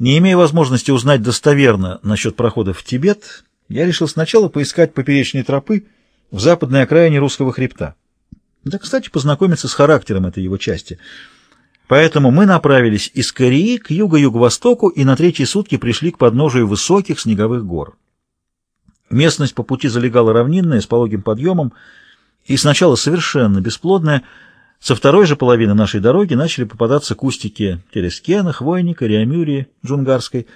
Не имея возможности узнать достоверно насчет прохода в Тибет, я решил сначала поискать поперечные тропы в западной окраине русского хребта. Да, кстати, познакомиться с характером этой его части. Поэтому мы направились из Кореи к юго-юго-востоку и на третьи сутки пришли к подножию высоких снеговых гор. Местность по пути залегала равнинная, с пологим подъемом, и сначала совершенно бесплодная, со второй же половины нашей дороги начали попадаться кустики терескена, хвойника, реамюрии, джунгарской.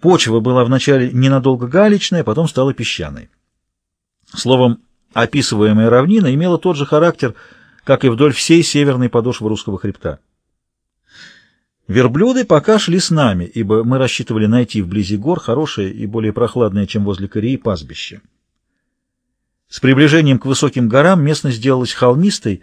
Почва была вначале ненадолго галечная, потом стала песчаной. Словом, описываемая равнина имела тот же характер, как и вдоль всей северной подошвы русского хребта. Верблюды пока шли с нами, ибо мы рассчитывали найти вблизи гор хорошее и более прохладное, чем возле Кореи, пастбище. С приближением к высоким горам местность сделалась холмистой,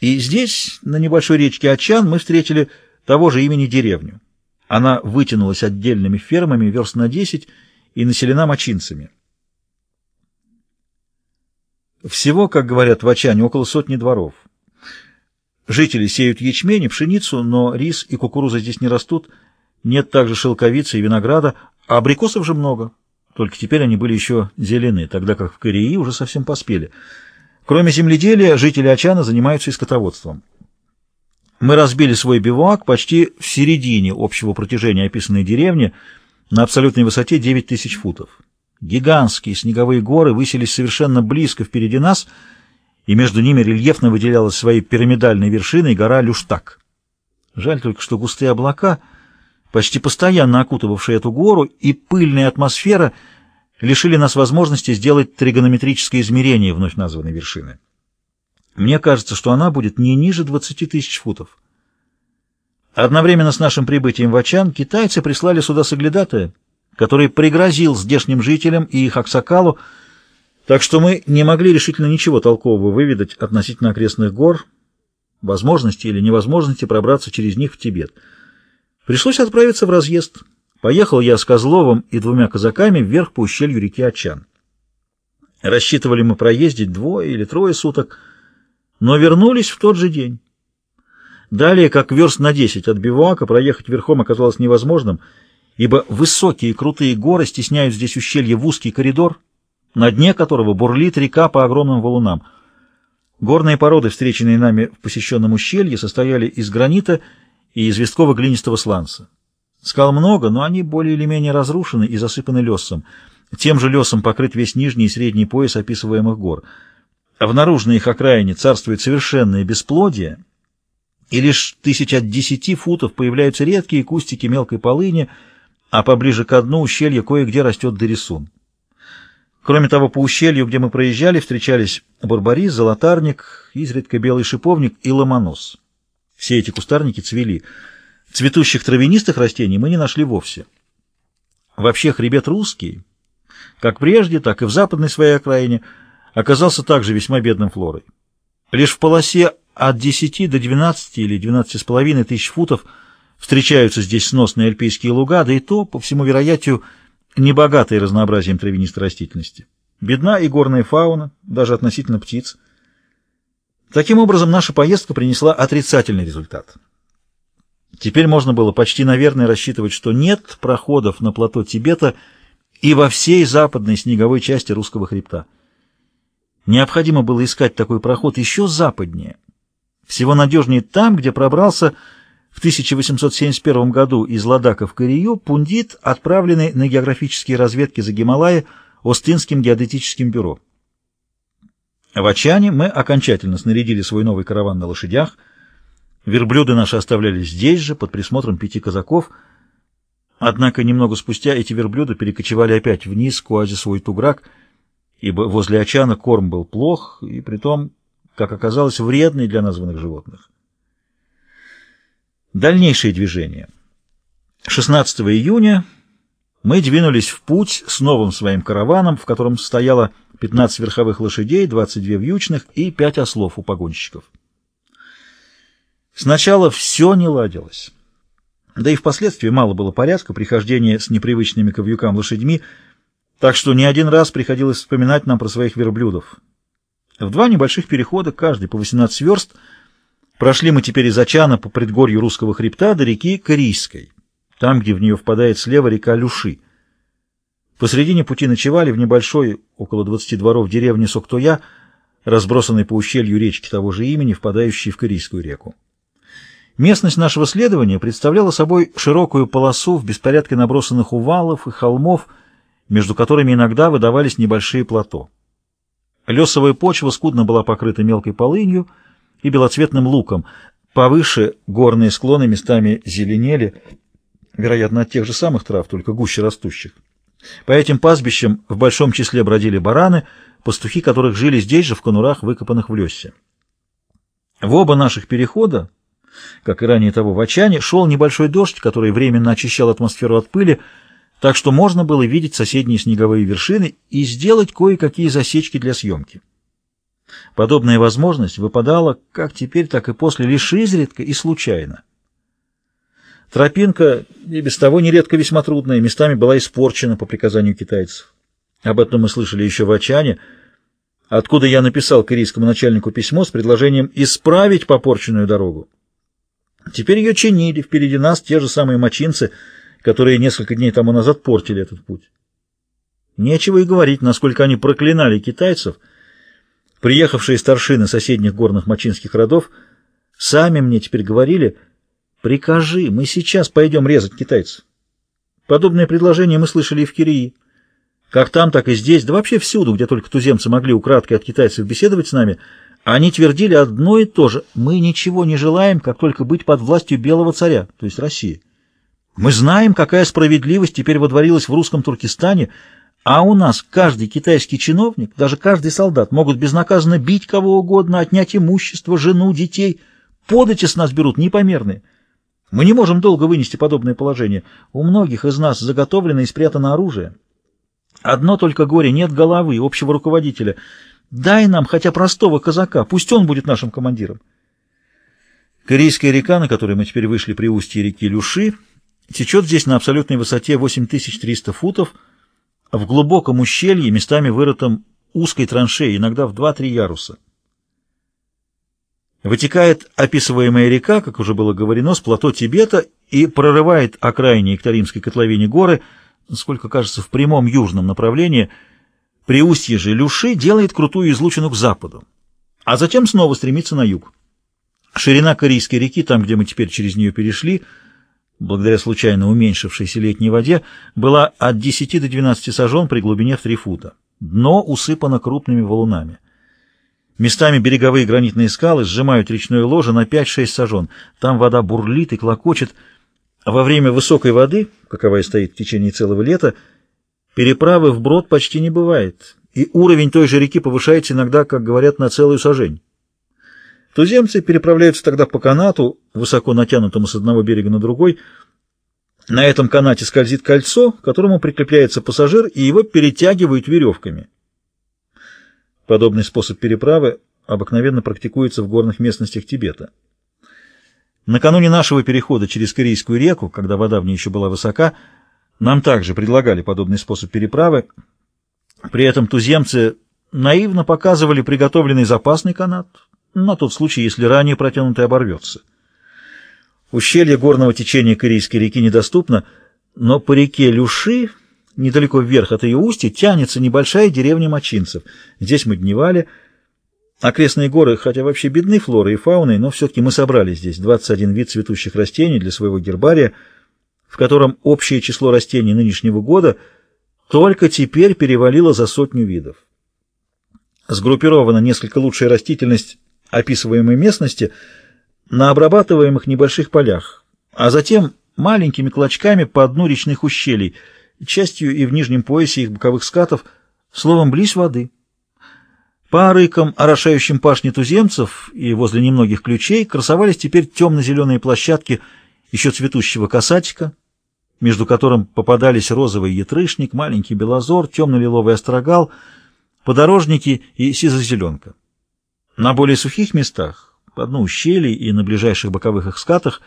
и здесь, на небольшой речке Ачан, мы встретили того же имени деревню. Она вытянулась отдельными фермами верст на десять и населена мочинцами. Всего, как говорят в Ачане, около сотни дворов. Жители сеют ячмень и пшеницу, но рис и кукуруза здесь не растут, нет также шелковицы и винограда, а абрикосов же много. Только теперь они были еще зелены, тогда как в Кореи уже совсем поспели. Кроме земледелия, жители Ачана занимаются и скотоводством. Мы разбили свой бивуак почти в середине общего протяжения описанной деревни на абсолютной высоте 9 тысяч футов. Гигантские снеговые горы высились совершенно близко впереди нас, и между ними рельефно выделялась своей пирамидальной вершиной гора Люштак. Жаль только, что густые облака, почти постоянно окутывавшие эту гору, и пыльная атмосфера — лишили нас возможности сделать тригонометрическое измерение вновь названной вершины. Мне кажется, что она будет не ниже 20 тысяч футов. Одновременно с нашим прибытием в Ачан китайцы прислали сюда соглядатая, который пригрозил здешним жителям и их Аксакалу, так что мы не могли решительно ничего толкового выведать относительно окрестных гор, возможности или невозможности пробраться через них в Тибет. Пришлось отправиться в разъезд. Поехал я с Козловым и двумя казаками вверх по ущелью реки Очан. Рассчитывали мы проездить двое или трое суток, но вернулись в тот же день. Далее, как верст на десять от бивуака, проехать верхом оказалось невозможным, ибо высокие крутые горы стесняют здесь ущелье в узкий коридор, на дне которого бурлит река по огромным валунам. Горные породы, встреченные нами в посещенном ущелье, состояли из гранита и известково-глинистого сланца. Скал много, но они более или менее разрушены и засыпаны лесом. Тем же лесом покрыт весь нижний и средний пояс описываемых гор. В наружной их окраине царствует совершенное бесплодие, и лишь тысяч от десяти футов появляются редкие кустики мелкой полыни, а поближе к дну ущелья кое-где растет дорисун. Кроме того, по ущелью, где мы проезжали, встречались барбарис, золотарник, изредка белый шиповник и ломонос. Все эти кустарники цвели — Цветущих травянистых растений мы не нашли вовсе. Вообще хребет русский, как прежде, так и в западной своей окраине, оказался также весьма бедным флорой. Лишь в полосе от 10 до 12 или 12,5 тысяч футов встречаются здесь сносные альпийские луга, да и то, по всему вероятию, небогатые разнообразием травянистой растительности. Бедна и горная фауна, даже относительно птиц. Таким образом, наша поездка принесла отрицательный результат. Теперь можно было почти наверное рассчитывать, что нет проходов на плато Тибета и во всей западной снеговой части русского хребта. Необходимо было искать такой проход еще западнее, всего надежнее там, где пробрался в 1871 году из Ладака в Корею пундит, отправленный на географические разведки за Гималаи Остинским геодетическим бюро. В Ачане мы окончательно снарядили свой новый караван на лошадях – Верблюды наши оставлялись здесь же, под присмотром пяти казаков. Однако немного спустя эти верблюды перекочевали опять вниз к оазе свой туграк, ибо возле Очана корм был плох и притом, как оказалось, вредный для названных животных. Дальнейшее движение. 16 июня мы двинулись в путь с новым своим караваном, в котором стояло 15 верховых лошадей, 22 вьючных и 5 ослов у погонщиков. Сначала все не ладилось. Да и впоследствии мало было порядка прихождения с непривычными к лошадьми, так что не один раз приходилось вспоминать нам про своих верблюдов. В два небольших перехода, каждый по 18 верст, прошли мы теперь из Очана по предгорью русского хребта до реки Корейской. там, где в нее впадает слева река Люши. Посредине пути ночевали в небольшой, около 20 дворов деревни Соктоя, разбросанной по ущелью речки того же имени, впадающей в Корейскую реку. Местность нашего следования представляла собой широкую полосу в беспорядке набросанных увалов и холмов, между которыми иногда выдавались небольшие плато. Лесовая почва скудно была покрыта мелкой полынью и белоцветным луком. Повыше горные склоны местами зеленели, вероятно, от тех же самых трав, только гуще растущих. По этим пастбищам в большом числе бродили бараны, пастухи которых жили здесь же, в конурах, выкопанных в лесе. В оба наших перехода, как и ранее того в Очане, шел небольшой дождь, который временно очищал атмосферу от пыли, так что можно было видеть соседние снеговые вершины и сделать кое-какие засечки для съемки. Подобная возможность выпадала как теперь, так и после, лишь изредка и случайно. Тропинка, и без того нередко весьма трудная, местами была испорчена по приказанию китайцев. Об этом мы слышали еще в Очане, откуда я написал корейскому начальнику письмо с предложением исправить попорченную дорогу. Теперь ее чинили, впереди нас те же самые мочинцы, которые несколько дней тому назад портили этот путь. Нечего и говорить, насколько они проклинали китайцев. Приехавшие старшины соседних горных мочинских родов сами мне теперь говорили — Прикажи, мы сейчас пойдем резать китайцев. Подобное предложение мы слышали и в Кирии. Как там, так и здесь, да вообще всюду, где только туземцы могли украдкой от китайцев беседовать с нами, они твердили одно и то же. Мы ничего не желаем, как только быть под властью белого царя, то есть России. Мы знаем, какая справедливость теперь водворилась в русском Туркестане, а у нас каждый китайский чиновник, даже каждый солдат могут безнаказанно бить кого угодно, отнять имущество, жену, детей. Подати с нас берут непомерные. Мы не можем долго вынести подобное положение. У многих из нас заготовлено и спрятано оружие. Одно только горе — нет головы, общего руководителя. Дай нам хотя простого казака, пусть он будет нашим командиром. Корейская река, на которой мы теперь вышли при устье реки Люши, течет здесь на абсолютной высоте 8300 футов, в глубоком ущелье, местами вырытом узкой траншеей, иногда в 2-3 яруса. Вытекает описываемая река, как уже было говорено, с плато Тибета и прорывает окраине Екатеринской котловине горы, сколько кажется, в прямом южном направлении. При устье же Люши делает крутую излучину к западу, а затем снова стремится на юг. Ширина Корейской реки, там, где мы теперь через нее перешли, благодаря случайно уменьшившейся летней воде, была от 10 до 12 сажен при глубине в 3 фута. Дно усыпано крупными валунами. Местами береговые гранитные скалы сжимают речное ложе на 5-6 сажен. Там вода бурлит и клокочет. Во время высокой воды, каковая стоит в течение целого лета, переправы вброд почти не бывает, и уровень той же реки повышается иногда, как говорят, на целую сажень. Туземцы переправляются тогда по канату, высоко натянутому с одного берега на другой. На этом канате скользит кольцо, к которому прикрепляется пассажир, и его перетягивают веревками. Подобный способ переправы обыкновенно практикуется в горных местностях Тибета. Накануне нашего перехода через Корейскую реку, когда вода в ней еще была высока, нам также предлагали подобный способ переправы. При этом туземцы наивно показывали приготовленный запасный канат на тот случай, если ранее протянутый оборвется. Ущелье горного течения Корейской реки недоступно, но по реке Люши Недалеко вверх от ее устья тянется небольшая деревня Мочинцев. Здесь мы дневали. Окрестные горы, хотя вообще бедны флорой и фауной, но все-таки мы собрали здесь 21 вид цветущих растений для своего гербария, в котором общее число растений нынешнего года только теперь перевалило за сотню видов. Сгруппирована несколько лучшая растительность описываемой местности на обрабатываемых небольших полях, а затем маленькими клочками по дну речных ущелий – частью и в нижнем поясе их боковых скатов, словом, близ воды. По рыкам, орошающим пашни туземцев и возле немногих ключей красовались теперь темно-зеленые площадки еще цветущего касатика, между которым попадались розовый ятрышник, маленький белозор, темно-лиловый острогал, подорожники и сизозеленка. На более сухих местах, по дну ущелий и на ближайших боковых скатах,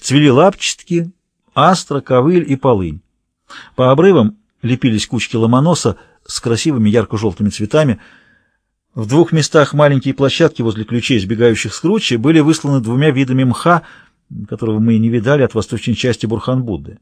цвели лапчатки, астра, ковыль и полынь. По обрывам лепились кучки ломоноса с красивыми ярко-желтыми цветами. В двух местах маленькие площадки возле ключей, сбегающих с кручи, были высланы двумя видами мха, которого мы и не видали от восточной части Бурхан-Будды.